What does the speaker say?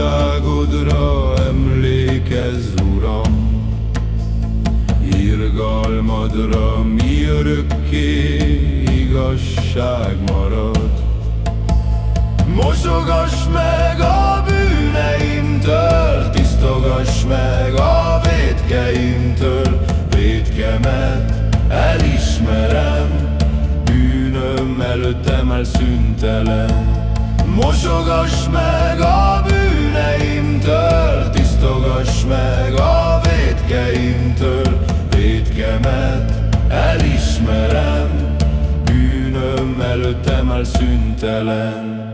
Igazságodra emlékezz, Uram, Irgalmadra mi örökké igazság marad. Mosogass meg a bűneimtől, tisztogass meg a védkeimtől, védkemet elismerem, bűnöm előttem elszüntelen. Mosogass meg a bűneimtől, tisztogass meg a védkeimtől, védkemet elismerem, bűnöm előttem elszüntelen.